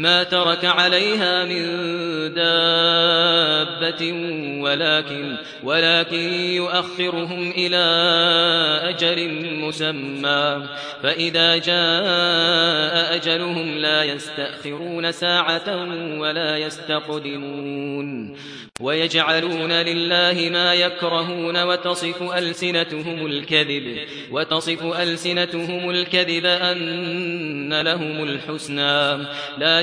ما ترك عليها من دابة ولكن ولكن يؤخرهم إلى أجل مسمى. فإذا جاء أجلهم لا يستأخرون ساعة ولا يستقدمون. ويجعلون لله ما يكرهون وتصف ألسنتهم الكذب وتصف ألسنتهم الكذب أن لهم الحسنى. لا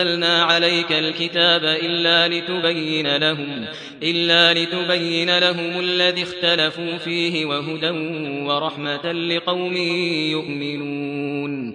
أنزلنا عليك الكتاب إلا لتبين لهم إلا لتبين لهم الذي اختلفوا فيه وهدى ورحمة لقوم يؤمنون.